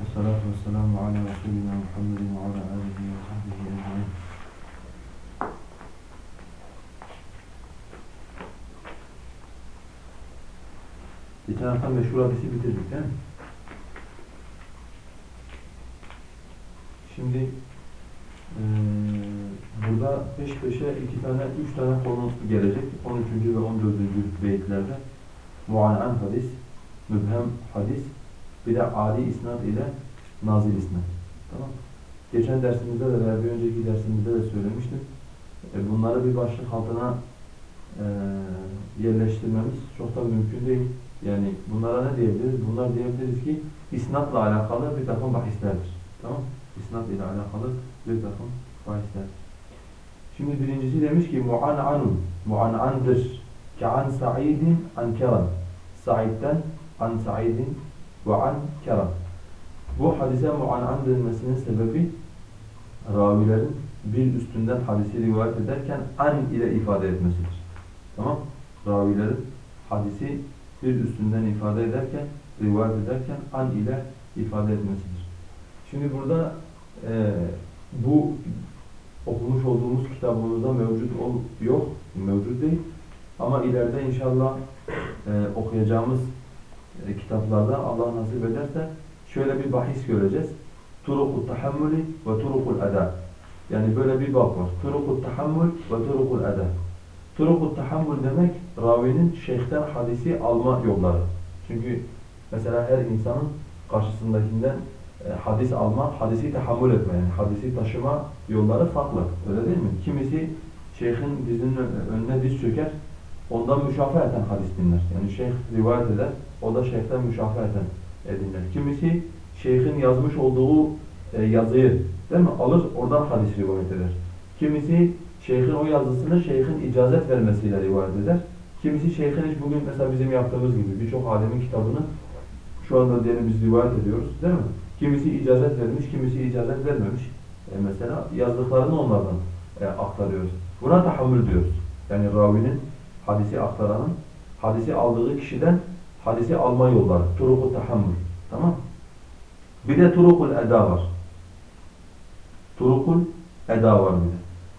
والصلاة والسلام على رسولنا محمد وعلى آله وصحبه أجمعين Geçen hafta meşhur hadisi bitirdik değil? Şimdi eee, burada peş peşe iki tane, üç tane konu gelecek. 13. ve 14. beyitlerde muanan hadis, mübhem hadis, bir de âli isnad ile nazil isnad. Tamam Geçen dersimizde de veya bir önceki dersimizde de söylemiştim. E, bunları bir başlık altına e, yerleştirmemiz çok da mümkün değil. Yani bunlara ne diyebiliriz? Bunlar diyebiliriz ki isnatla alakalı bir takım bahislerdir. Tamam İsnat ile alakalı bir takım bahisler. Şimdi birincisi demiş ki mu'an'anun, mu'an'andır. Ka'an sa'idin an keram. Sa'id'den an sa'idin ve an keram. Bu hadise mu'an'an denmesinin sebebi ravilerin bir üstünden hadisi rivayet ederken an ile ifade etmesidir. Tamam? Ravilerin hadisi bir üstünden ifade ederken, rivayet ederken an ile ifade etmesidir. Şimdi burada e, bu okumuş olduğumuz kitabımızda mevcut ol, yok, mevcut değil. Ama ileride inşallah e, okuyacağımız e, kitaplarda Allah nasip ederse şöyle bir bahis göreceğiz. Turukut tahammülü ve turukul eda. Yani böyle bir bab var. Turukut tahammül ve turukul eda. Turukut tahammül demek ravinin şeyhten hadisi alma yolları. Çünkü mesela her insanın karşısındakinden hadis alma, hadisi tahammül etme yani hadisi taşıma yolları farklı. Öyle değil mi? Kimisi şeyhin dizinin önüne diz çöker, ondan müşafaheten hadis dinler. Yani şeyh rivayet eder, o da şeyhten müşafaheten dinler. Kimisi şeyhin yazmış olduğu e, yazıyı değil mi? alır, oradan hadis rivayet eder. Kimisi şeyhin o yazısını şeyhin icazet vermesiyle rivayet eder. Kimisi şeyhin hiç bugün mesela bizim yaptığımız gibi birçok alemin kitabını şu anda diyelim biz rivayet ediyoruz değil mi? Kimisi icazet vermiş, kimisi icazet vermemiş. E mesela yazdıklarını onlardan e, aktarıyoruz. Buna tahammül diyoruz. Yani ravinin, hadisi aktaranın, hadisi aldığı kişiden hadisi alma yolları. Turukul tahammül. Tamam Bir de turukul eda var. Turukul eda var bir de.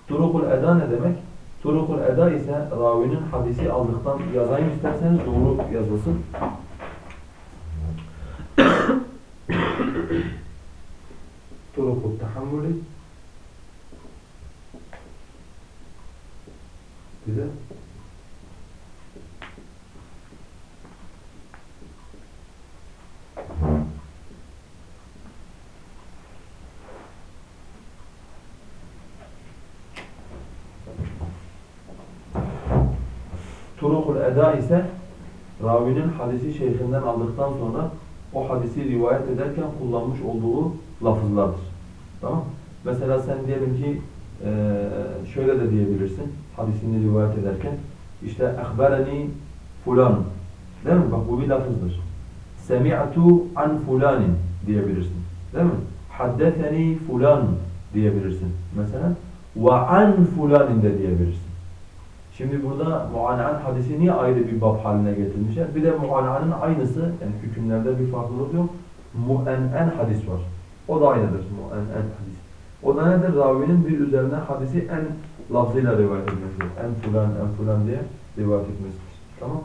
Turukul eda ne demek? Turukul eda ise ravinin hadisi aldıktan yazayım isterseniz doğru yazılsın. طرق التحمل كده Turukul eda ise ravinin hadisi şeyhinden aldıktan sonra o hadisi rivayet ederken kullanmış olduğu lafızlardır. Tamam Mesela sen diyelim ki şöyle de diyebilirsin hadisini rivayet ederken işte ehbereni fulan değil mi? Bak bu bir lafızdır. Semi'tu an fulanin diyebilirsin. Değil mi? Haddeteni fulan diyebilirsin. Mesela an fulanin de diyebilirsin. Şimdi burada muanan hadisi niye ayrı bir bab haline getirmişler? Bir de muananın aynısı, yani hükümlerde bir farklılık yok. Mu'en hadis var. O da aynıdır mu'en hadis. O da nedir? Ravinin bir üzerine hadisi en lafzıyla rivayet etmesi. En fulan, en fulan diye rivayet etmesidir. Tamam?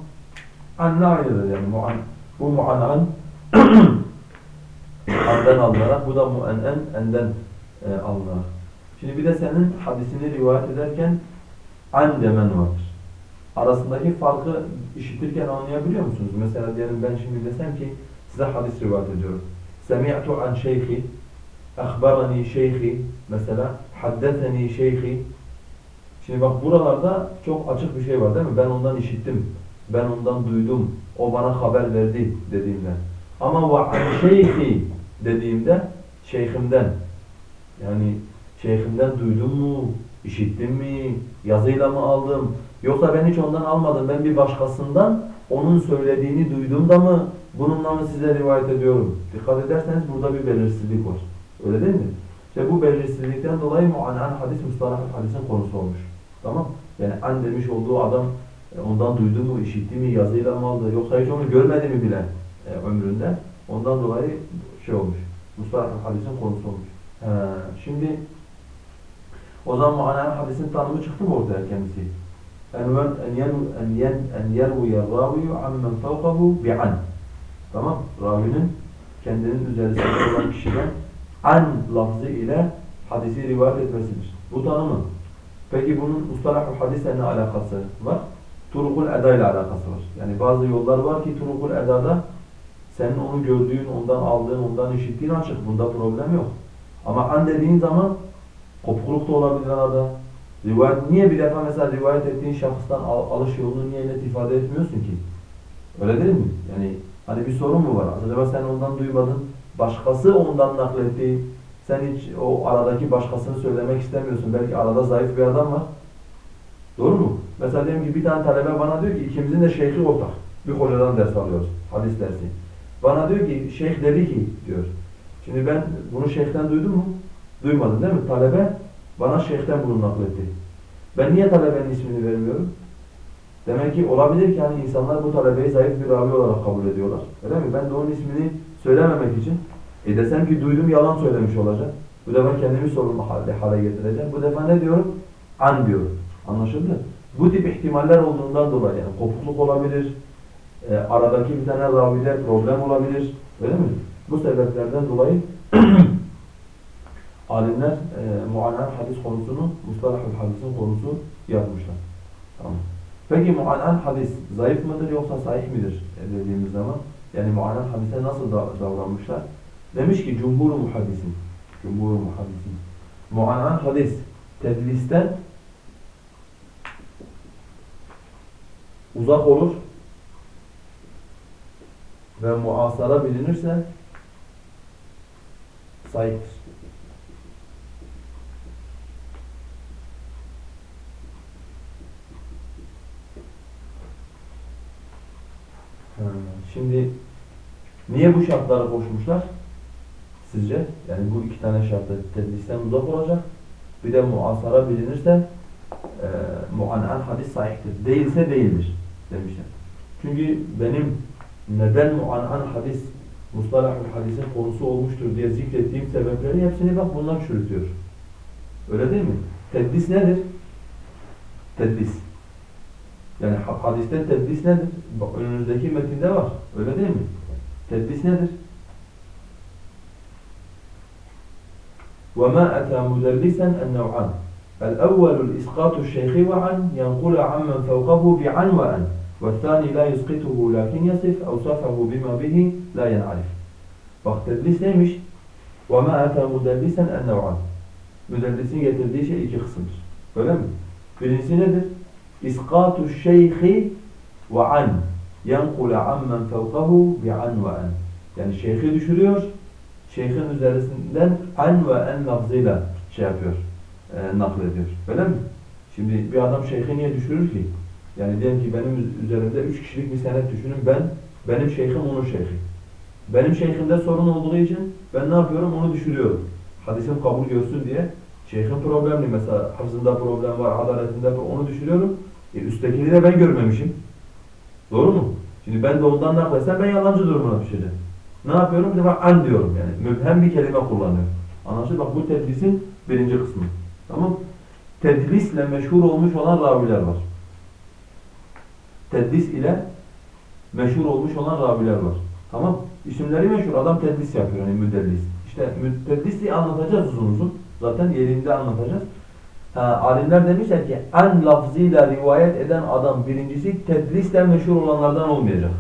Anne aynıdır yani. Mu'an, bu mu'anan andan alınarak, bu da mu'enen enden e, alınarak. Şimdi bir de senin hadisini rivayet ederken an demen vardır. Arasındaki farkı işitirken anlayabiliyor musunuz? Mesela diyelim ben şimdi desem ki size hadis rivayet ediyorum. Semi'tu an şeyhi, akhbarani şeyhi, mesela haddeteni şeyhi. Şimdi bak buralarda çok açık bir şey var değil mi? Ben ondan işittim, ben ondan duydum, o bana haber verdi dediğimde. Ama ve an şeyhi dediğimde şeyhimden. Yani şeyhimden duydum mu, işittim mi, yazıyla mı aldım, yoksa ben hiç ondan almadım, ben bir başkasından onun söylediğini duydum da mı, bununla size rivayet ediyorum? Dikkat ederseniz burada bir belirsizlik var. Öyle değil mi? İşte bu belirsizlikten dolayı mu'anan hadis, mustalah hadisin konusu olmuş. Tamam? Yani an demiş olduğu adam e, ondan duydu mu, işitti mi, yazıyla mı aldı, yoksa hiç onu görmedi mi bile e, ömründe. Ondan dolayı şey olmuş. Mustafa hadisin konusu olmuş. He, şimdi o zaman muanen hadisin tanımı çıktı mı ortaya kendisi? En yen en ammen fevkahu bi'an. Tamam? Ravinin kendinin üzerinde olan kişiden an lafzı ile hadisi rivayet etmesidir. Bu tanımı. Peki bunun mustalahul hadisle ne alakası var? Turukul eda ile alakası var. Yani bazı yollar var ki turukul edada senin onu gördüğün, ondan aldığın, ondan işittiğin açık. Bunda problem yok. Ama an dediğin zaman kopukluk da olabilir arada. Rivayet, niye bir defa mesela rivayet ettiğin şahıstan al, alış yolunu niye net ifade etmiyorsun ki? Öyle değil mi? Yani hani bir sorun mu var? Acaba sen ondan duymadın, başkası ondan nakletti. Sen hiç o aradaki başkasını söylemek istemiyorsun. Belki arada zayıf bir adam var. Doğru mu? Mesela diyelim ki bir tane talebe bana diyor ki ikimizin de şeyhi ortak. Bir hocadan ders alıyoruz. Hadis dersi. Bana diyor ki şeyh dedi ki diyor. Şimdi ben bunu şeyhten duydum mu? Duymadım değil mi? Talebe bana şeyhten bunu nakletti. Ben niye talebenin ismini vermiyorum? Demek ki olabilir ki hani insanlar bu talebeyi zayıf bir ravi olarak kabul ediyorlar. Öyle mi? Ben de onun ismini söylememek için e desem ki duydum yalan söylemiş olacak. Bu defa kendimi sorumlu hale, hale getireceğim. Bu defa ne diyorum? An diyorum. Anlaşıldı? Bu tip ihtimaller olduğundan dolayı yani kopukluk olabilir, e, aradaki bir tane ravide problem olabilir. Öyle mi? Bu sebeplerden dolayı alimler e, muannen hadis konusunu, mustalahul hadisin konusu yapmışlar. Tamam. Peki muannen hadis zayıf mıdır yoksa sahih midir dediğimiz zaman yani muannen hadise nasıl da, davranmışlar? Demiş ki cumhur muhaddisin. Cumhur muhaddisin. Muannen hadis tedlisten uzak olur ve muasara bilinirse sahiptir. Şimdi niye bu şartları koşmuşlar? Sizce? Yani bu iki tane şartı tedlisten uzak olacak. Bir de muasara bilinirse e, muanan hadis sahihtir. Değilse değildir demişler. Çünkü benim neden muanan hadis mustalahul hadisin konusu olmuştur diye zikrettiğim sebepleri hepsini bak bunlar çürütüyor. Öyle değil mi? Tedlis nedir? Tedlis. Yani hadiste tedlis nedir? Bak önünüzdeki metinde var. Öyle değil mi? Tedlis nedir? وما أتى مدلسا النوعان الأول الإسقاط الشيخ وعن ينقل عمن فوقه بعن وأن والثاني لا يسقطه لكن يصف أوصافه بما به لا ينعرف Bak tedlis neymiş? وَمَا أَتَى مُدَلِّسًا النَّوْعًا Müdellisin getirdiği şey iki kısımdır. Öyle mi? Birincisi nedir? İskatu şeyhi ve an. Yankule ammen fevkahu bi an ve an. Yani şeyhi düşürüyor. Şeyhin üzerisinden an ve en lafzıyla şey yapıyor. E, naklediyor. Öyle mi? Şimdi bir adam şeyhi niye düşürür ki? Yani diyelim ki benim üzerimde üç kişilik bir senet düşünün. Ben, benim şeyhim onun şeyhi. Benim şeyhimde sorun olduğu için ben ne yapıyorum? Onu düşürüyorum. Hadisim kabul görsün diye. Şeyhin problemli mesela. Hafızında problem var, adaletinde. Onu düşürüyorum. E, üsttekini de ben görmemişim. Doğru mu? Şimdi ben de ondan nakletsem ben yalancı durumuna düşeceğim. Ne yapıyorum? Bir defa an diyorum yani. Mübhem bir kelime kullanıyorum. Anlaşıldı? Bak bu tedlisin birinci kısmı. Tamam Tedlisle meşhur olmuş olan raviler var. Tedlis ile meşhur olmuş olan raviler var. Tamam İsimleri meşhur. Adam tedlis yapıyor yani müdellis. İşte müdellisliği anlatacağız uzun uzun. Zaten yerinde anlatacağız. Ha, alimler demişler ki en lafzıyla rivayet eden adam birincisi tedlisle meşhur olanlardan olmayacak.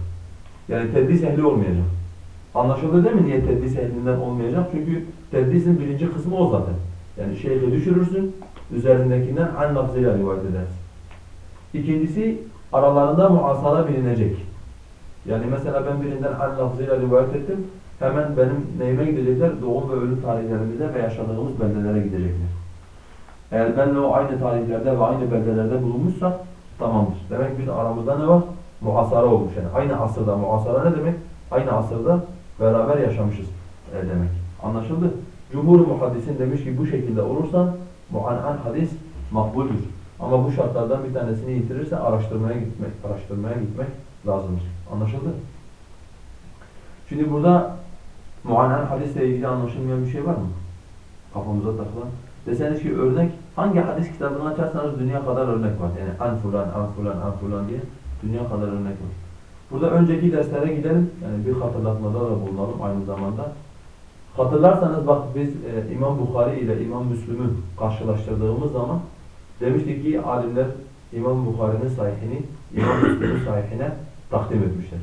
Yani tedlis ehli olmayacak. Anlaşıldı değil mi niye tedlis ehlinden olmayacak? Çünkü tedlisin birinci kısmı o zaten. Yani şeyhi düşürürsün, üzerindekinden en lafzıyla rivayet edersin. İkincisi aralarında muasara bilinecek. Yani mesela ben birinden en lafzıyla rivayet ettim. Hemen benim neyime gidecekler? Doğum ve ölüm tarihlerimize ve yaşadığımız beldelere gidecekler. Eğer benle o aynı tarihlerde ve aynı beldelerde bulunmuşsak tamamdır. Demek biz aramızda ne var? Muhasara olmuş yani. Aynı asırda muhasara ne demek? Aynı asırda beraber yaşamışız e, demek. Anlaşıldı? Cumhur muhaddisin demiş ki bu şekilde olursa muan'an hadis makbuldür. Ama bu şartlardan bir tanesini yitirirse araştırmaya gitmek, araştırmaya gitmek lazımdır. Anlaşıldı? Şimdi burada muannen hadisle ilgili anlaşılmayan bir şey var mı? Kafamıza takılan. Deseniz ki örnek, hangi hadis kitabını açarsanız dünya kadar örnek var. Yani an fulan, an fulan, an fulan diye dünya kadar örnek var. Burada önceki derslere gidelim. Yani bir hatırlatmada da bulunalım aynı zamanda. Hatırlarsanız bak biz e, İmam Bukhari ile İmam Müslüm'ü karşılaştırdığımız zaman demiştik ki alimler İmam Bukhari'nin sahihini İmam Müslüm'ün sahihine takdim etmişler.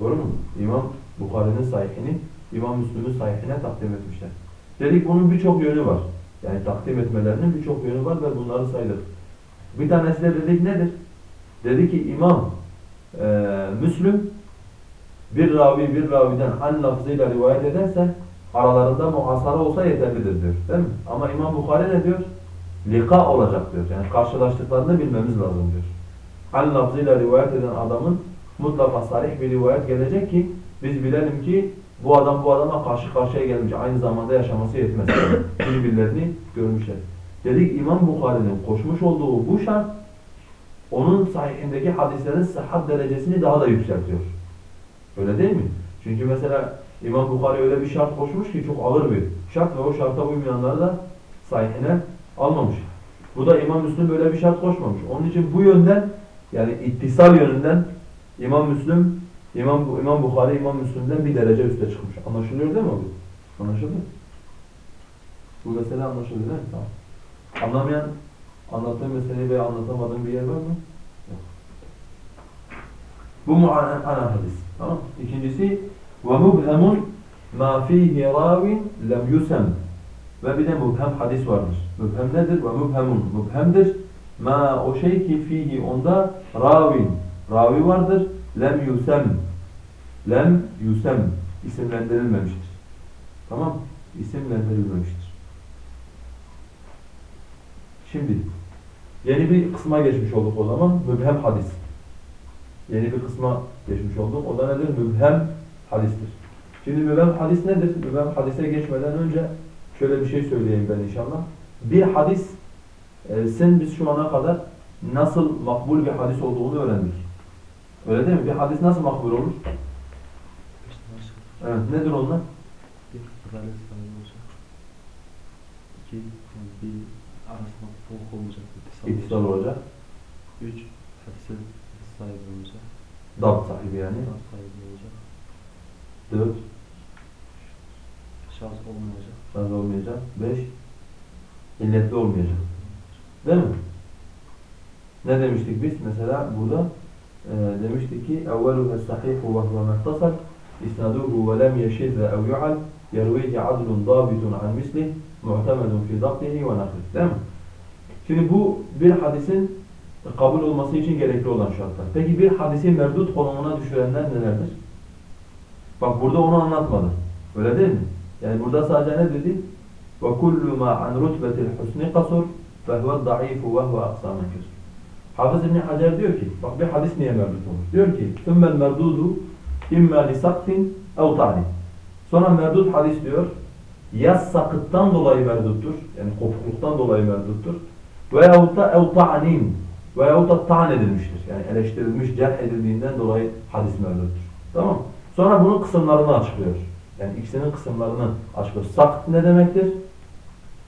Doğru mu? İmam Bukhari'nin sahihini İmam Müslüm'ün sahihine takdim etmişler. Dedik bunun birçok yönü var. Yani takdim etmelerinin birçok yönü var ve bunları saydık. Bir tanesi de dedik nedir? Dedi ki İmam e, Müslüm bir ravi bir raviden an lafzıyla rivayet ederse aralarında muhasara olsa yeterlidir diyor. Değil mi? Ama İmam Bukhari ne diyor? Lika olacak diyor. Yani karşılaştıklarını bilmemiz lazım diyor. An lafzıyla rivayet eden adamın mutlaka sarih bir rivayet gelecek ki biz bilelim ki bu adam bu adama karşı karşıya gelmiş. Aynı zamanda yaşaması yetmez. Birbirlerini görmüşler. Dedik İmam Bukhari'nin koşmuş olduğu bu şart onun sahihindeki hadislerin sıhhat derecesini daha da yükseltiyor. Öyle değil mi? Çünkü mesela İmam Bukhari öyle bir şart koşmuş ki çok ağır bir şart ve o şarta uymayanları da sahihine almamış. Bu da İmam Müslim böyle bir şart koşmamış. Onun için bu yönden yani ittisal yönünden İmam Müslim, İmam, İmam Bukhari, İmam Müslim'den bir derece üste çıkmış. Anlaşılıyor değil mi bu? Anlaşıldı. Bu mesele anlaşılıyor değil mi? Tamam. Anlamayan, anlattığım meseleyi veya anlatamadığım bir yer var mı? Bu muanen ana hadis. Tamam. İkincisi mubhemun ma fihi ravin lem yusem. Ve bir de mubhem hadis vardır. Mubhem nedir? Mubhemun. Mubhemdir. Ma o şey ki fihi onda ravin. Ravi vardır. Lem yusem. Lem yusem. isimlendirilmemiştir. Tamam. İsimlendirilmemiştir. Şimdi yeni bir kısma geçmiş olduk o zaman. Mübhem hadis. Yeni bir kısma geçmiş olduk. O da nedir? Mübhem hadistir. Şimdi mübhem hadis nedir? Mübhem hadise geçmeden önce şöyle bir şey söyleyeyim ben inşallah. Bir hadis e, sen biz şu ana kadar nasıl makbul bir hadis olduğunu öğrendik. Öyle değil mi? Bir hadis nasıl makbul olur? Evet. Nedir onlar? Bir adalet sahibi olacak. İki, yani bir arasında fark olmayacak. İttisal İttisal olacak. Üç, hadise sahibi olacak. Dab sahibi yani. Dağ sahibi olacak. Dört. Şahs olmayacak. Şaz olmayacak. Beş. illetli olmayacak. Değil mi? Ne demiştik biz? Mesela burada e, demiştik ki اَوَّلُهَا السَّحِيحُ وَهُوَ مَحْتَصَلْ إِسْنَدُهُ وَلَمْ يَشِذَّ اَوْ يُعَلْ يَرْوِيهِ عَدْلٌ ضَابِطٌ عَنْ مِسْلِهِ مُعْتَمَدٌ فِي ضَبْطِهِ وَنَقْلِهِ Değil mi? Şimdi bu bir hadisin kabul olması için gerekli olan şartlar. Peki bir hadisi merdut konumuna düşürenler nelerdir? Bak burada onu anlatmadı. Öyle değil mi? Yani burada sadece ne dedi? وَكُلُّ مَا عَنْ رُتْبَةِ الْحُسْنِ قَصُرْ فَهُوَ الضَّعِيفُ وَهُوَ أَقْصَى مَنْ كُسْرُ Hafız İbni Hacer diyor ki, bak bir hadis niye merdut olur? Diyor ki, ثُمَّ الْمَرْدُودُ İmma li saktin ev. Sonra merdut hadis diyor. Ya sakıttan dolayı merduttur. Yani kopukluktan dolayı merduttur. Veyahut da ev ta'nin. Veyahut da ta'an edilmiştir. Yani eleştirilmiş, cerh edildiğinden dolayı hadis merduttur. Tamam Sonra bunun kısımlarını açıklıyor. Yani ikisinin kısımlarını açıklıyor. Sakt ne demektir?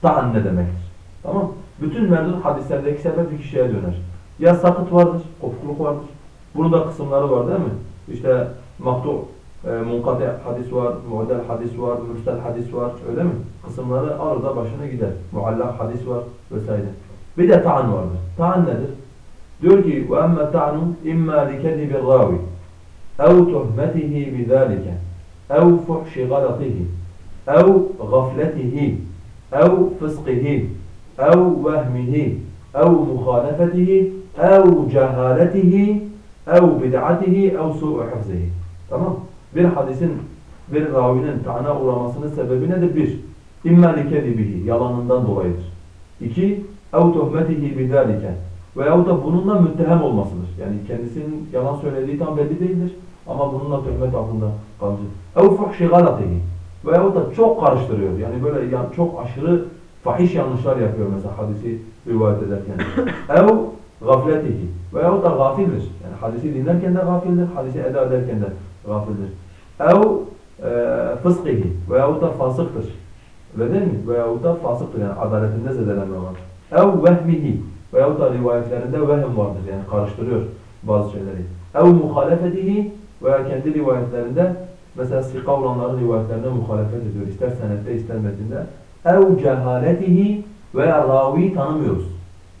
Ta'an ne demektir? Tamam Bütün merdut hadislerdeki sebep bir kişiye döner. Ya sakıt vardır, kopukluk vardır. Bunun da kısımları var değil mi? İşte e, munkate hadis var, muadel hadis var, mürsel hadis var. Öyle mi? Kısımları alır da başına gider. Muallak hadis var vesaire. Bir de ta'an vardır. Ta'an nedir? Diyor ki وَاَمَّا تَعْنُ اِمَّا لِكَذِبِ الرَّاوِ اَوْ تُهْمَتِهِ بِذَٰلِكَ اَوْ فُحْشِ غَلَطِهِ اَوْ غَفْلَتِهِ اَوْ فِسْقِهِ اَوْ وَهْمِهِ اَوْ مُخَالَفَتِهِ اَوْ جَهَالَتِهِ اَوْ بِدْعَتِهِ اَوْ سُوءُ حَفْزِهِ Tamam. Bir hadisin bir ravinin tana uğramasının sebebi nedir? Bir, imma likedibihi, yalanından dolayıdır. İki, ev tuhmetihi bidalike veyahut da bununla müttehem olmasıdır. Yani kendisinin yalan söylediği tam belli değildir. Ama bununla töhmet altında kalıcı. Ev fuhşi galatihi veyahut da çok karıştırıyor. Yani böyle yani çok aşırı fahiş yanlışlar yapıyor mesela hadisi rivayet ederken. Ev gafletihi veyahut da gafildir. Yani hadisi dinlerken de gafildir, hadisi eda ederken de gafildir. Ev e, fıskihi veyahut da fasıktır. Öyle değil mi? Veyahut da fasıktır yani adaletinde zedelenme var. Ev vehmihi veyahut da rivayetlerinde vehm vardır yani karıştırıyor bazı şeyleri. Ev muhalefetihi veya kendi rivayetlerinde mesela sika olanların rivayetlerine muhalefet ediyor. İster senette ister metinde. Ev cehaletihi veya raviyi tanımıyoruz.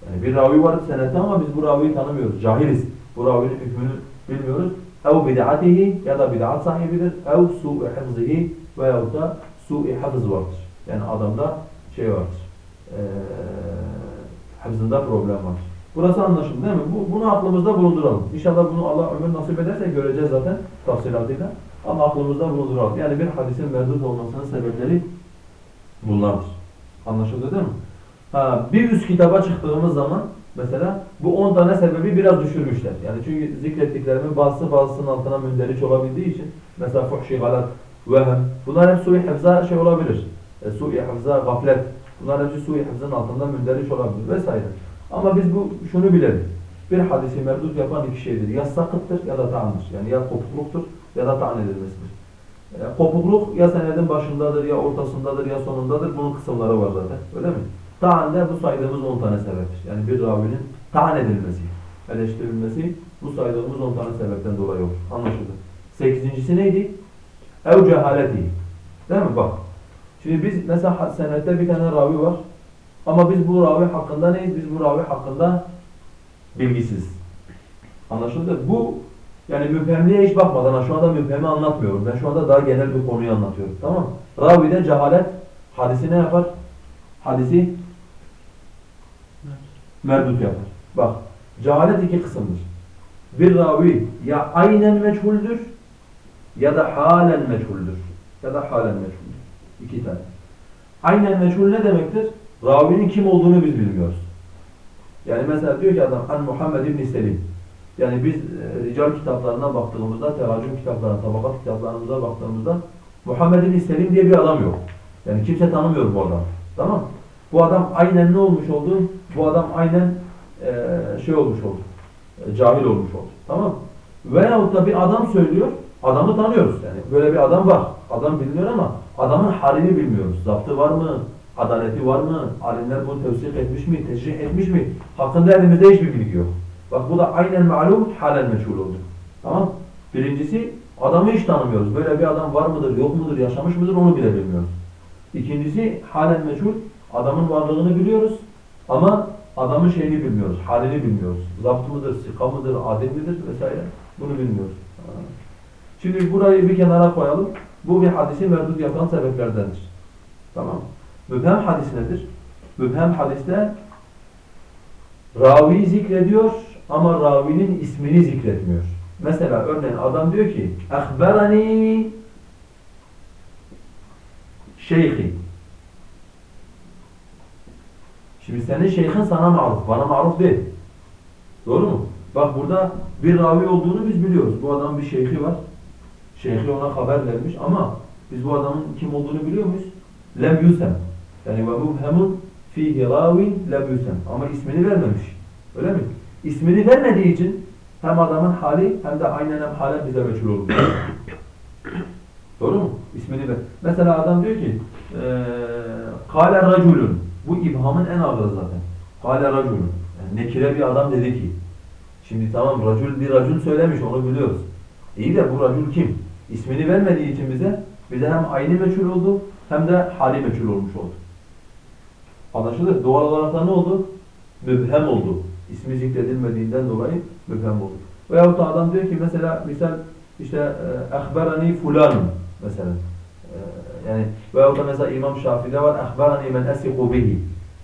Yani bir ravi var senette ama biz bu raviyi tanımıyoruz. Cahiliz. Bu ravinin hükmünü bilmiyoruz. Ev bid'atihi ya da bid'at sahibidir. Ev su'i hafzihi veyahut da su'i hafız vardır. Yani adamda şey vardır. Ee, hafızında problem var. Burası anlaşıldı değil mi? Bu, bunu aklımızda bulunduralım. İnşallah bunu Allah ömür nasip ederse göreceğiz zaten tafsilatıyla. Ama aklımızda bulunduralım. Yani bir hadisin merdut olmasının sebepleri bunlardır. Anlaşıldı değil mi? Ha, bir üst kitaba çıktığımız zaman mesela bu 10 tane sebebi biraz düşürmüşler. Yani çünkü zikrettiklerimin bazısı bazısının altına münderiç olabildiği için mesela fuhşi galat, vehem bunlar hep sui hafıza şey olabilir. E, sui hafıza, gaflet bunlar hepsi sui hafızanın altında münderiç olabilir vesaire. Ama biz bu şunu bilelim. Bir hadisi merdut yapan iki şeydir. Ya sakıttır ya da ta'andır. Yani ya kopukluktur ya da ta'an edilmesidir. E, kopukluk ya senedin başındadır ya ortasındadır ya sonundadır. Bunun kısımları var zaten. Öyle mi? Ta'an da bu saydığımız 10 tane sebeptir. Yani bir ravinin ta'an edilmesi, eleştirilmesi bu saydığımız 10 tane sebepten dolayı olur. Anlaşıldı. Sekizincisi neydi? Ev cehaleti. Değil mi? Bak. Şimdi biz mesela senette bir tane ravi var. Ama biz bu ravi hakkında neyiz? Biz bu ravi hakkında bilgisiz. Anlaşıldı? Bu yani müphemliğe hiç bakmadan ha, şu anda müphemi anlatmıyorum. Ben şu anda daha genel bir konuyu anlatıyorum. Tamam mı? Ravide cehalet hadisi ne yapar? Hadisi merdut yapar. Bak cehalet iki kısımdır. Bir ravi ya aynen meçhuldür ya da halen meçhuldür. Ya da halen meçhuldür. İki tane. Aynen meçhul ne demektir? Ravinin kim olduğunu biz bilmiyoruz. Yani mesela diyor ki adam An Muhammed İbn Selim. Yani biz e, rical kitaplarına baktığımızda, teracüm kitaplarına, tabakat kitaplarımıza baktığımızda Muhammed İbn Selim diye bir adam yok. Yani kimse tanımıyor bu adamı. Tamam Bu adam aynen ne olmuş oldu? Bu adam aynen e, şey olmuş oldu. E, cahil olmuş oldu. Tamam Veyahut da bir adam söylüyor, adamı tanıyoruz. Yani böyle bir adam var. Adam biliniyor ama adamın halini bilmiyoruz. Zaptı var mı? Adaleti var mı? Alimler bunu tevsik etmiş mi? Teşrih etmiş mi? Hakkında elimizde hiçbir bilgi yok. Bak bu da aynen malum, halen meçhul oldu. Tamam Birincisi adamı hiç tanımıyoruz. Böyle bir adam var mıdır, yok mudur, yaşamış mıdır onu bile bilmiyoruz. İkincisi halen meçhul. Adamın varlığını biliyoruz ama adamın şeyini bilmiyoruz, halini bilmiyoruz. Zapt mıdır, sika mıdır, adil midir vesaire bunu bilmiyoruz. Şimdi burayı bir kenara koyalım. Bu bir hadisi merdut yapan sebeplerdendir. Tamam Mübhem hadis nedir? Mübhem hadiste ravi zikrediyor ama ravinin ismini zikretmiyor. Mesela örneğin adam diyor ki اَخْبَرَنِي şeyhi. Şimdi senin şeyhin sana maruf, bana maruf değil. Doğru mu? Bak burada bir ravi olduğunu biz biliyoruz. Bu adamın bir şeyhi var. Şeyhi ona haber vermiş ama biz bu adamın kim olduğunu biliyor muyuz? Lem yusem. Yani ve mubhemun fihi ravin lem yusem. Ama ismini vermemiş. Öyle mi? İsmini vermediği için hem adamın hali hem de aynen hem halen bize meçhul olur. Doğru mu? İsmini ver. Mesela adam diyor ki kâle raculun. Bu ibhamın en ağırı zaten. Kâle raculun. Yani nekire bir adam dedi ki. Şimdi tamam racul bir racul söylemiş onu biliyoruz. İyi de bu racul kim? İsmini vermediği için bize bize hem aynı meçhul oldu hem de hali meçhul olmuş oldu. Anlaşıldı? Doğal olarak da ne oldu? Mübhem oldu. İsmi zikredilmediğinden dolayı mübhem oldu. Veyahut da adam diyor ki mesela misal işte ehberani fulanun mesela. E, yani veyahut da mesela İmam Şafii'de var ehberani men esiku bihi.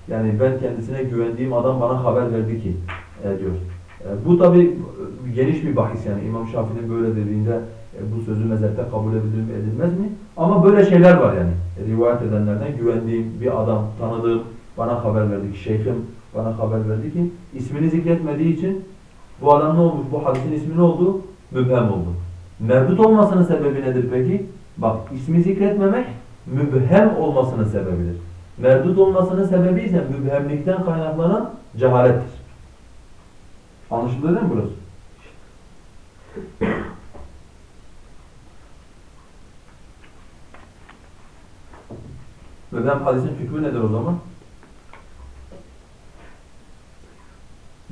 Yani ben kendisine güvendiğim adam bana haber verdi ki e, diyor. E, bu tabi geniş bir bahis yani İmam Şafii'nin böyle dediğinde bu sözü mezhepte kabul edilir mi edilmez mi? Ama böyle şeyler var yani. rivayet edenlerden güvendiğim bir adam, tanıdığım bana haber verdi ki şeyhim bana haber verdi ki ismini zikretmediği için bu adam ne olmuş? Bu hadisin ismi ne oldu? Mübhem oldu. Mevcut olmasının sebebi nedir peki? Bak ismi zikretmemek mübhem olmasının sebebidir. Merdut olmasının sebebi ise mübhemlikten kaynaklanan cehalettir. Anlaşıldı değil mi burası? Mübhem hadisin hükmü nedir o zaman?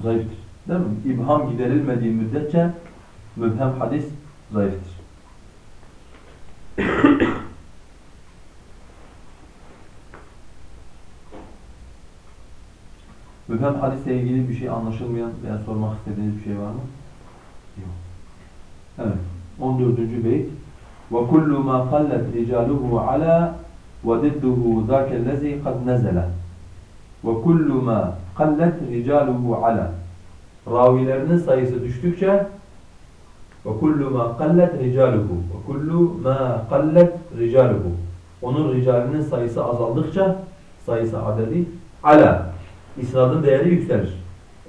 Zayıftır. Değil mi? İbham giderilmediği müddetçe mübhem hadis zayıftır. Mübhem hadisle ilgili bir şey anlaşılmayan veya sormak istediğiniz bir şey var mı? Yok. Evet. 14. beyt. وَكُلُّ مَا قَلَّتْ رِجَالُهُ عَلَى وَدِدُّهُ ذَاكَ الَّذِي قَدْ نَزَلَ وَكُلُّ مَا قَلَّتْ رِجَالُهُ عَلَى Ravilerinin sayısı düştükçe وَكُلُّ مَا قَلَّتْ رِجَالُهُ وَكُلُّ مَا قَلَّتْ رِجَالُهُ Onun ricalinin sayısı azaldıkça sayısı adedi ala isnadın değeri yükselir.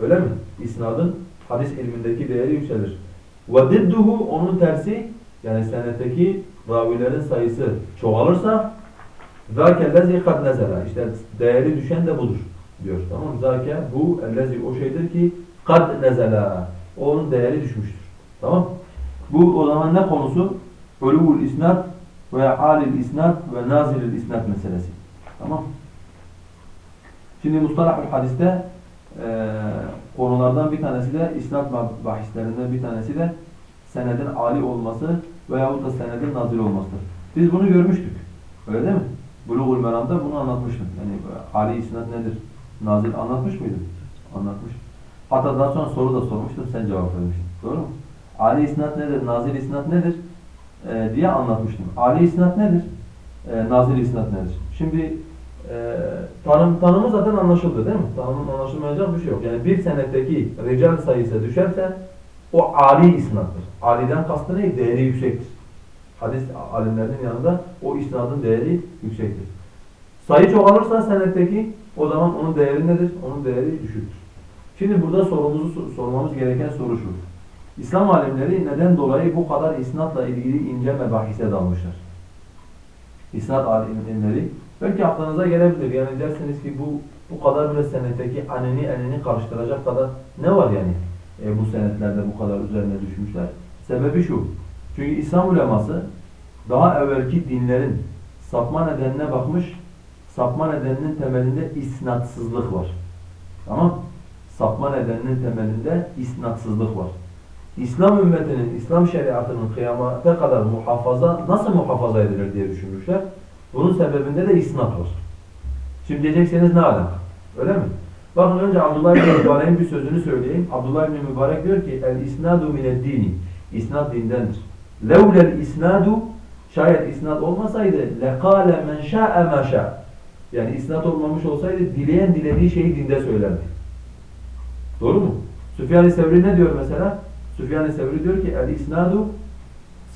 Öyle mi? İsnadın hadis ilmindeki değeri yükselir. Ve onun tersi yani senetteki ravilerin sayısı çoğalırsa zâke lezi kad nezela. İşte değeri düşen de budur diyor. Tamam mı? Zâke bu ellezi o şeydir ki kad nezela. Onun değeri düşmüştür. Tamam Bu o zaman ne konusu? Ölüvül isnat ve alil isnat ve nazilil isnat meselesi. Tamam Şimdi mustalahul hadiste e, konulardan bir tanesi de isnat bahislerinden bir tanesi de senedin ali olması veyahut da senedin nazil olmasıdır. Biz bunu görmüştük. Öyle değil mi? Bulugul Meram'da bunu anlatmıştım. Yani ali isnat nedir? Nazil anlatmış mıydım? Anlatmış. Hatta daha sonra soru da sormuştum. Sen cevap vermiştin. Doğru mu? Ali isnat nedir? Nazil isnat nedir? Ee, diye anlatmıştım. Ali isnat nedir? Ee, nazil isnat nedir? Şimdi e, tanım, tanımı zaten anlaşıldı değil mi? Tanımın anlaşılmayacak bir şey yok. Yani bir senetteki rical sayısı düşerse o Ali isnattır. Ali'den kastı ne? Değeri yüksektir. Hadis alimlerinin yanında o isnadın değeri yüksektir. Sayı çoğalırsa senetteki o zaman onun değeri nedir? Onun değeri düşüktür. Şimdi burada sorumuzu sormamız gereken soru şu. İslam alimleri neden dolayı bu kadar isnatla ilgili ince mebahise dalmışlar? İsnat alimleri belki aklınıza gelebilir. Yani dersiniz ki bu bu kadar bile senetteki aneni eneni karıştıracak kadar ne var yani? E, bu senetlerde bu kadar üzerine düşmüşler. Sebebi şu. Çünkü İslam uleması daha evvelki dinlerin sapma nedenine bakmış. Sapma nedeninin temelinde isnatsızlık var. Tamam Sapma nedeninin temelinde isnatsızlık var. İslam ümmetinin, İslam şeriatının kıyamete kadar muhafaza, nasıl muhafaza edilir diye düşünmüşler. Bunun sebebinde de isnat var. Şimdi diyecekseniz ne alaka? Öyle mi? Bakın önce Abdullah bin Mübarek'in bir sözünü söyleyeyim. Abdullah bin Mübarek diyor ki el isnadu mined dini. İsnat dindendir. Levlel isnadu şayet isnat olmasaydı lekale men şa'e ma şa. Yani isnat olmamış olsaydı dileyen dilediği şeyi dinde söylerdi. Doğru mu? Süfyan-ı Sevri ne diyor mesela? Süfyan-ı Sevri diyor ki el isnadu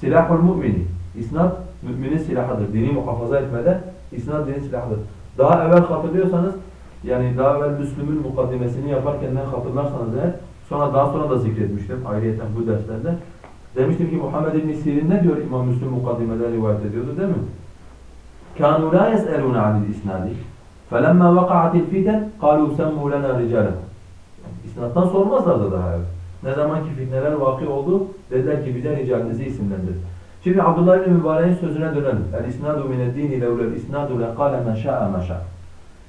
silahul mümini. İsnat müminin silahıdır. Dini muhafaza etmede isnat dinin silahıdır. Daha evvel hatırlıyorsanız yani daha evvel Müslüm'ün mukaddimesini yaparken ne hatırlarsanız eğer sonra daha sonra da zikretmiştim ayrıyeten bu derslerde. Demiştim ki Muhammed İbn Sirin ne diyor İmam Müslüm mukaddimede rivayet ediyordu değil mi? كانوا لا يسألون عن الإسناد فلما وقعت الفتن قالوا سموا لنا رجالكم İsnattan sormazlardı daha evvel. Ne zaman ki fitneler vaki oldu dediler ki bize ricalinizi isimlendir. Şimdi Abdullah ibn Mübarek'in sözüne dönelim. El isnadu mined dini levlel isnadu lekale men şa'a ma şa'a.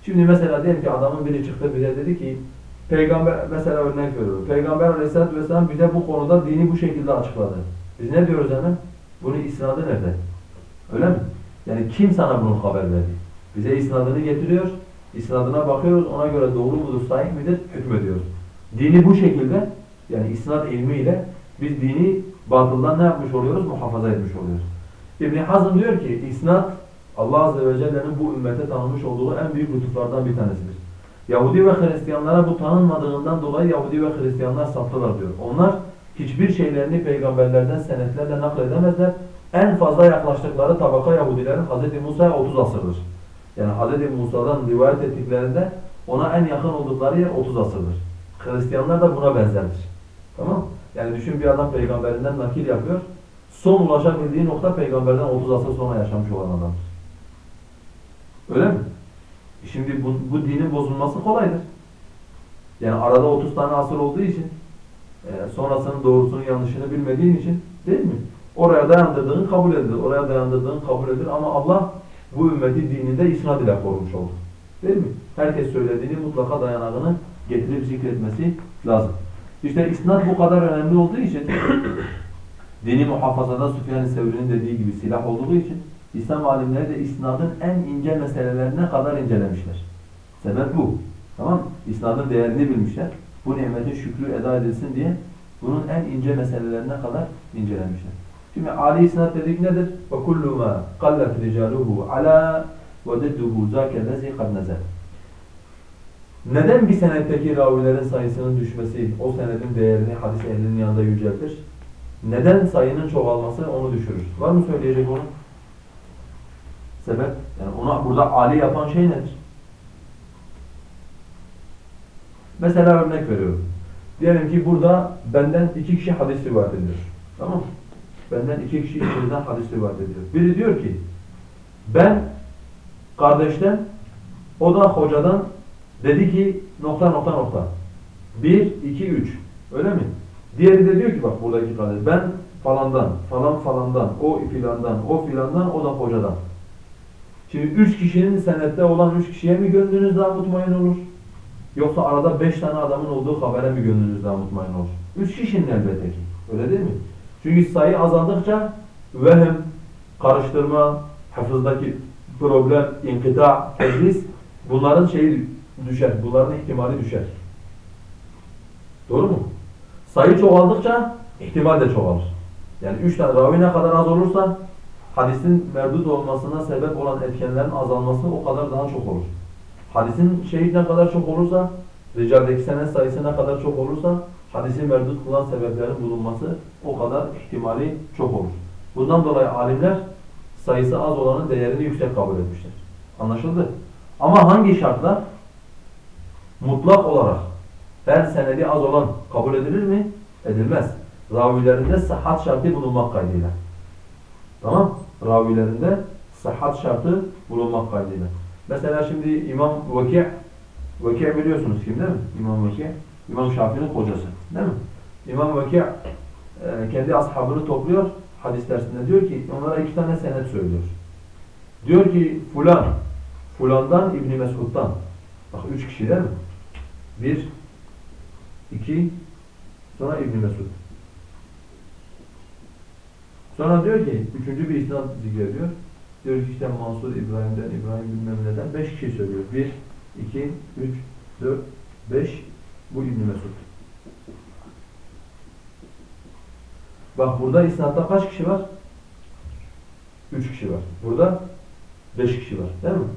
Şimdi mesela diyelim ki adamın biri çıktı bize dedi ki Peygamber mesela örnek veriyorum. Peygamber Aleyhisselatü vesselam bize bu konuda dini bu şekilde açıkladı. Biz ne diyoruz hemen? Bunun isnadı nerede? Öyle mi? Yani kim sana bunu haber verdi? Bize isnadını getiriyor. İsnadına bakıyoruz. Ona göre doğru mudur, sahih midir? Hükmediyoruz. Dini bu şekilde yani isnad ilmiyle biz dini batıldan ne yapmış oluyoruz? Muhafaza etmiş oluyoruz. İbn Hazm diyor ki isnad Allah Azze ve Celle'nin bu ümmete tanımış olduğu en büyük lütuflardan bir tanesidir. Yahudi ve Hristiyanlara bu tanınmadığından dolayı Yahudi ve Hristiyanlar saptılar diyor. Onlar hiçbir şeylerini peygamberlerden senetlerle nakledemezler. En fazla yaklaştıkları tabaka Yahudilerin Hz. Musa'ya 30 asırdır. Yani Hz. Musa'dan rivayet ettiklerinde ona en yakın oldukları yer 30 asırdır. Hristiyanlar da buna benzerdir. Tamam Yani düşün bir adam peygamberinden nakil yapıyor. Son ulaşabildiği nokta peygamberden 30 asır sonra yaşamış olan adamdır. Öyle mi? Şimdi bu, bu dinin bozulması kolaydır. Yani arada 30 tane asır olduğu için e, sonrasının doğrusunu yanlışını bilmediğin için değil mi? Oraya dayandırdığın kabul edilir. Oraya dayandırdığın kabul edilir ama Allah bu ümmeti dininde isnad ile korumuş oldu. Değil mi? Herkes söylediğini mutlaka dayanağını getirip zikretmesi lazım. İşte isnad bu kadar önemli olduğu için dini muhafazada Süfyan-ı Sevri'nin dediği gibi silah olduğu için İslam alimleri de isnadın en ince meselelerine kadar incelemişler. Sebep bu. Tamam mı? İsnadın değerini bilmişler. Bu nimetin şükrü eda edilsin diye bunun en ince meselelerine kadar incelemişler. Şimdi âli isnad dedik nedir? وَكُلُّ مَا قَلَّتْ رِجَالُهُ عَلَى وَدِدُّهُ ذَاكَ الَّذِي قَدْ نَزَلْ neden bir senetteki ravilerin sayısının düşmesi o senedin değerini hadis ehlinin yanında yüceltir? Neden sayının çoğalması onu düşürür? Var mı söyleyecek onu? Sebep? Yani ona burada âli yapan şey nedir? Mesela örnek veriyorum. Diyelim ki burada benden iki kişi hadis rivayet ediyor. Tamam mı? Benden iki kişi içeriden hadis rivayet ediyor. Biri diyor ki ben kardeşten o da hocadan dedi ki nokta nokta nokta. Bir, iki, üç. Öyle mi? Diğeri de diyor ki bak buradaki kardeş ben falandan, falan falandan, o filandan, o filandan, o da hocadan. Şimdi üç kişinin senette olan üç kişiye mi gönlünüz daha mutmain olur? Yoksa arada beş tane adamın olduğu habere mi gönlünüz daha mutmain olur? Üç kişinin elbette ki. Öyle değil mi? Çünkü sayı azaldıkça vehem, karıştırma, hafızdaki problem, inkıta, tedris bunların şeyi düşer. Bunların ihtimali düşer. Doğru mu? Sayı çoğaldıkça ihtimal de çoğalır. Yani üç tane ravi ne kadar az olursa hadisin merdut olmasına sebep olan etkenlerin azalması o kadar daha çok olur. Hadisin şeyi ne kadar çok olursa, ricaldeki senet sayısı ne kadar çok olursa hadisi merdut kılan sebeplerin bulunması o kadar ihtimali çok olur. Bundan dolayı alimler sayısı az olanın değerini yüksek kabul etmişler. Anlaşıldı? Ama hangi şartla? Mutlak olarak her senedi az olan kabul edilir mi? Edilmez. Ravilerinde sıhhat şartı bulunmak kaydıyla. Tamam? Ravilerinde sıhhat şartı bulunmak kaydıyla. Mesela şimdi İmam Vaki' Vaki' biliyorsunuz kim değil mi? İmam Vaki' İmam Şafii'nin kocası. Değil mi? İmam Vaki' e, kendi ashabını topluyor hadis dersinde diyor ki onlara iki tane senet söylüyor. Diyor ki fulan fulandan İbn Mesud'dan. Bak üç kişi değil mi? Bir, iki, sonra İbn Mesud. Sonra diyor ki üçüncü bir isnad zikrediyor. Diyor ki işte Mansur İbrahim'den, İbrahim bilmem neden beş kişi söylüyor. Bir, iki, üç, dört, beş bu İbn Mesud. Bak burada isnatta kaç kişi var? Üç kişi var. Burada beş kişi var. Değil mi?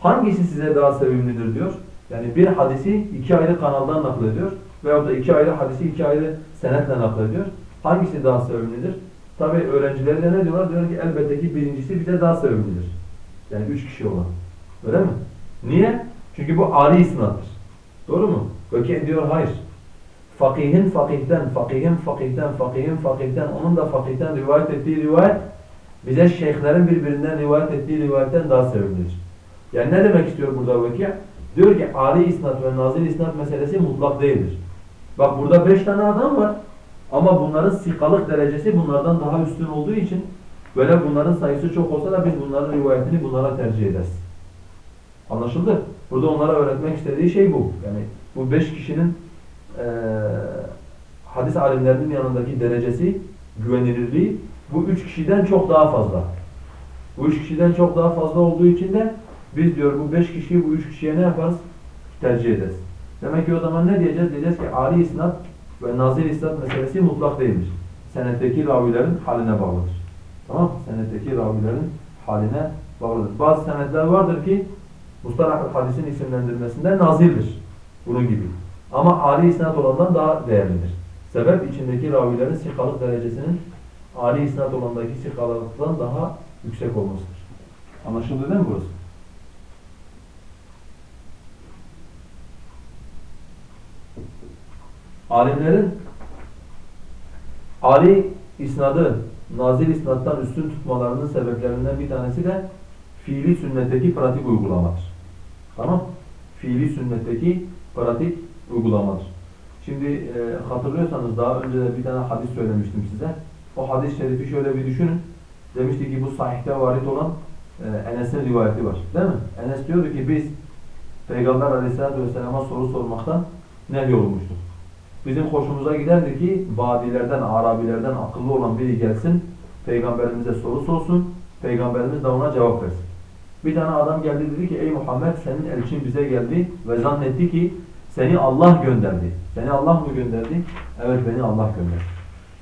Hangisi size daha sevimlidir diyor. Yani bir hadisi iki ayrı kanaldan naklediyor. Veyahut da iki ayrı hadisi iki ayrı senetle naklediyor. Hangisi daha sevimlidir? Tabi öğrencileri de ne diyorlar? Diyorlar ki elbette ki birincisi bize daha sevimlidir. Yani üç kişi olan. Öyle mi? Niye? Çünkü bu âli isnattır. Doğru mu? Öke diyor hayır. Fakihin fakihten, fakihin fakihten, fakihin fakihten, onun da fakihten rivayet ettiği rivayet bize şeyhlerin birbirinden rivayet ettiği rivayetten daha sevimlidir. Yani ne demek istiyor burada Veki? Diyor ki âli isnat ve nazil isnat meselesi mutlak değildir. Bak burada beş tane adam var. Ama bunların sikalık derecesi bunlardan daha üstün olduğu için böyle bunların sayısı çok olsa da biz bunların rivayetini bunlara tercih ederiz. Anlaşıldı? Burada onlara öğretmek istediği şey bu. Yani bu beş kişinin e, hadis alimlerinin yanındaki derecesi, güvenilirliği bu üç kişiden çok daha fazla. Bu üç kişiden çok daha fazla olduğu için de biz diyor bu beş kişiyi bu üç kişiye ne yaparız? Tercih ederiz. Demek ki o zaman ne diyeceğiz? Diyeceğiz ki âli isnat ve nazil isnat meselesi mutlak değildir. Senetteki ravilerin haline bağlıdır. Tamam mı? Senetteki ravilerin haline bağlıdır. Bazı senetler vardır ki Mustalah hadisin isimlendirmesinde nazildir. Bunun gibi. Ama âli isnat olandan daha değerlidir. Sebep içindeki ravilerin sikalık derecesinin âli isnat olandaki sikalıktan daha yüksek olmasıdır. Anlaşıldı değil mi burası? Alimlerin âli isnadı nazil isnattan üstün tutmalarının sebeplerinden bir tanesi de fiili sünnetteki pratik uygulamadır. Tamam? Fiili sünnetteki pratik uygulamadır. Şimdi e, hatırlıyorsanız daha önce de bir tane hadis söylemiştim size. O hadis-i şerifi şöyle bir düşünün. Demişti ki bu sahihte varit olan e, Enes'in rivayeti var. Değil mi? Enes diyordu ki biz Peygamber aleyhissalatü vesselama soru sormaktan nehyolunmuştuk. Bizim hoşumuza giderdi ki vadilerden, Arabilerden akıllı olan biri gelsin, Peygamberimize soru sorsun, Peygamberimiz de ona cevap versin. Bir tane adam geldi dedi ki ey Muhammed senin elçin bize geldi ve zannetti ki seni Allah gönderdi. Seni Allah mı gönderdi? Evet beni Allah gönderdi.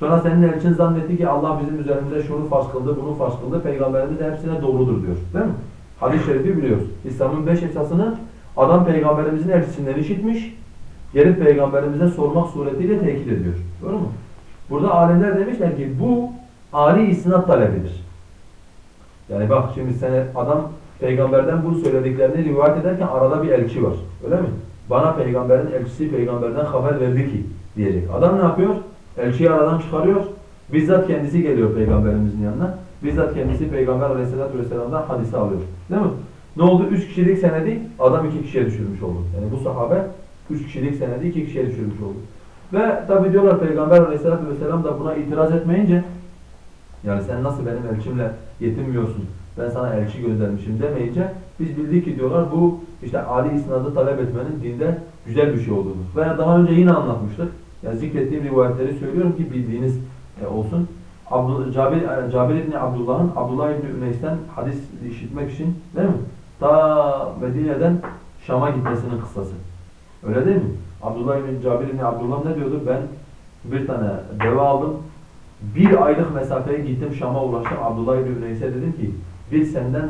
Sonra senin elçin zannetti ki Allah bizim üzerimize şunu farz kıldı, bunu farz kıldı. Peygamberimiz de hepsine doğrudur diyor. Değil mi? Hadis-i şerifi biliyoruz. İslam'ın beş esasını adam peygamberimizin elçisinden işitmiş, gelip peygamberimize sormak suretiyle tekit ediyor. Doğru mu? Burada alimler demişler ki bu Ali isnat talebidir. Yani bak şimdi sen adam peygamberden bu söylediklerini rivayet ederken arada bir elçi var. Öyle mi? Bana peygamberin elçisi peygamberden haber verdi ki diyecek. Adam ne yapıyor? Elçiyi aradan çıkarıyor. Bizzat kendisi geliyor peygamberimizin yanına. Bizzat kendisi peygamber aleyhissalatü vesselam'dan hadisi alıyor. Değil mi? Ne oldu? Üç kişilik senedi adam iki kişiye düşürmüş oldu. Yani bu sahabe üç kişilik senedi iki kişiye düşürmüş oldu. Ve tabi diyorlar peygamber aleyhissalatü vesselam da buna itiraz etmeyince yani sen nasıl benim elçimle yetinmiyorsun, ben sana elçi göndermişim demeyince biz bildik ki diyorlar bu işte Ali isnadı talep etmenin dinde güzel bir şey olduğunu. Veya daha önce yine anlatmıştık. Yani zikrettiğim rivayetleri söylüyorum ki bildiğiniz e, olsun. Abdullah, Cabir, e, Cabir İbni Abdullah'ın Abdullah İbni Üneys'ten hadis işitmek için değil mi? Ta Medine'den Şam'a gitmesinin kıssası. Öyle değil mi? Abdullah İbni Cabir İbni Abdullah ne diyordu? Ben bir tane deve aldım. Bir aylık mesafeye gittim Şam'a ulaştım. Abdullah İbni Üneys'e dedim ki bir senden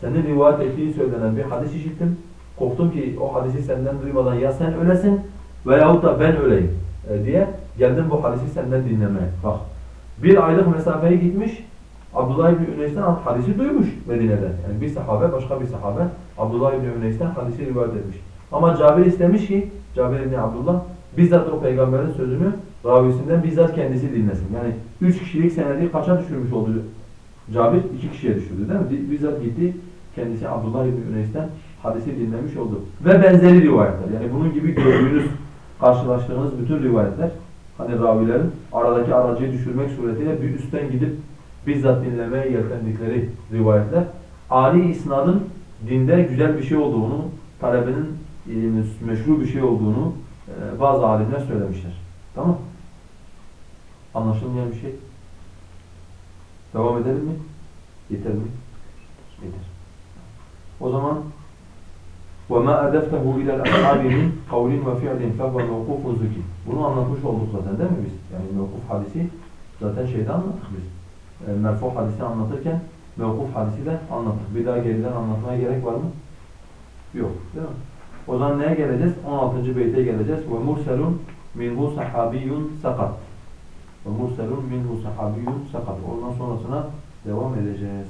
senin rivayet ettiğin söylenen bir hadis işittim. Korktum ki o hadisi senden duymadan ya sen ölesin veyahut da ben öleyim e, diye geldim bu hadisi senden dinlemeye. Bak bir aylık mesafeye gitmiş Abdullah İbni Üneys'ten hadisi duymuş Medine'de. Yani bir sahabe başka bir sahabe Abdullah İbni Üneys'ten hadisi rivayet etmiş. Ama Cabir istemiş ki Cabir İbni Abdullah bizzat o peygamberin sözünü ravisinden bizzat kendisi dinlesin. Yani üç kişilik senedi kaça düşürmüş oldu Cabir? iki kişiye düşürdü değil mi? Bizzat gitti kendisi Abdullah İbni Üneys'ten hadisi dinlemiş oldu. Ve benzeri rivayetler. Yani bunun gibi gördüğünüz, karşılaştığınız bütün rivayetler hani ravilerin aradaki aracıyı düşürmek suretiyle bir üstten gidip bizzat dinlemeye yeltendikleri rivayetler. Ali isnadın dinde güzel bir şey olduğunu, talebenin meşru bir şey olduğunu e, bazı alimler söylemişler. Tamam Anlaşılmayan bir şey. Devam edelim mi? Yeter mi? Yeter. O zaman وَمَا أَدَفْتَهُ إِلَى الْأَصْحَابِ مِنْ قَوْلٍ وَفِعْلٍ فَهُوَ مَوْقُفٌ زُكِي Bunu anlatmış olduk zaten değil mi biz? Yani mevkuf hadisi zaten şeyde anlattık biz. E, merfu hadisi anlatırken mevkuf hadisi de anlattık. Bir daha geriden anlatmaya gerek var mı? Yok. Değil mi? O zaman neye geleceğiz? 16. beyte geleceğiz. Ve murselun minhu sahabiyun sakat. Ve murselun minhu sahabiyun sakat. Ondan sonrasına devam edeceğiz.